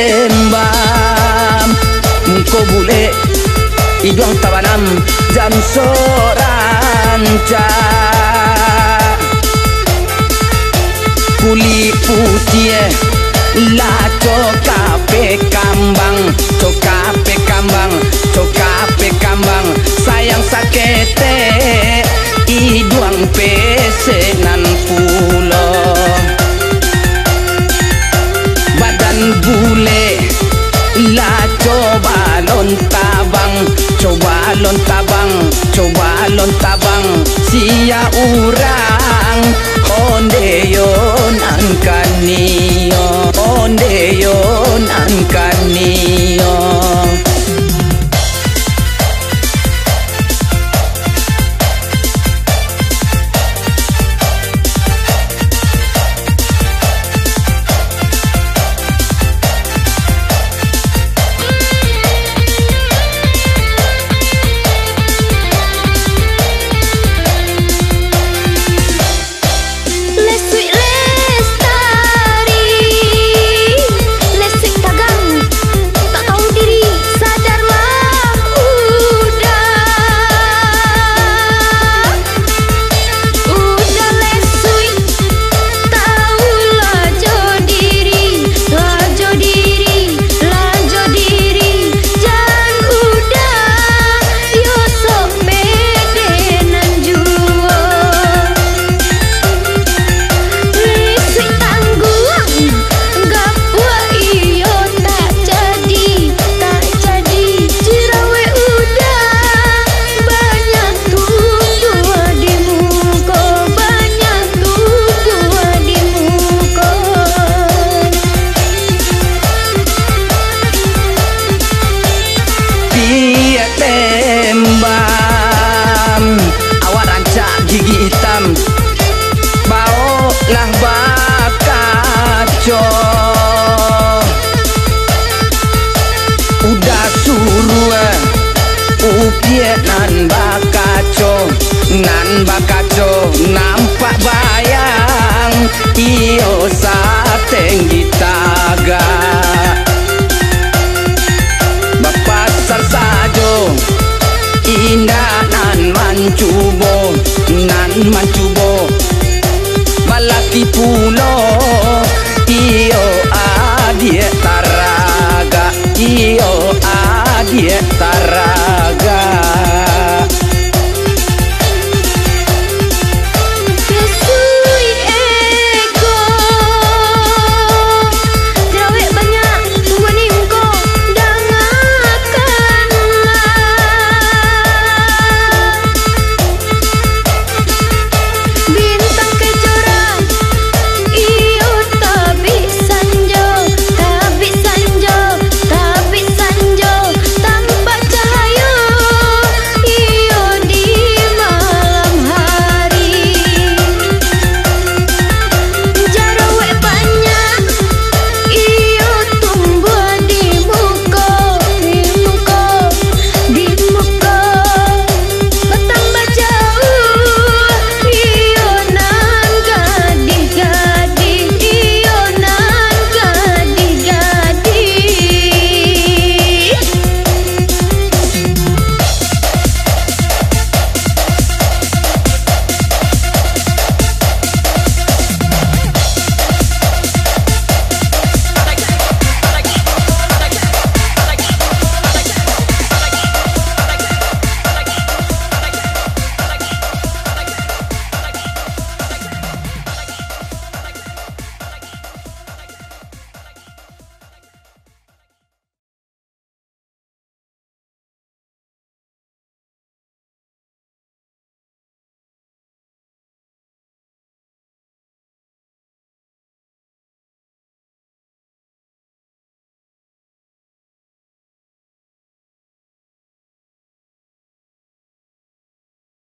tembam Muko bule Iduang tabanam Jam soranca. Kuli putih La cokape kambang Cokape kambang Cokape kambang. Sayang sakete Iduang pesenan pulau bule la coba lon tabang coba lon tabang coba lon tabang sia ura nan bakaco nan bakaco nampak bayang. Iyo sateng taga bapasar sajo indah nan mancubo nan mancubo. Malaki pulo iyo adie taraga iyo adie taraga.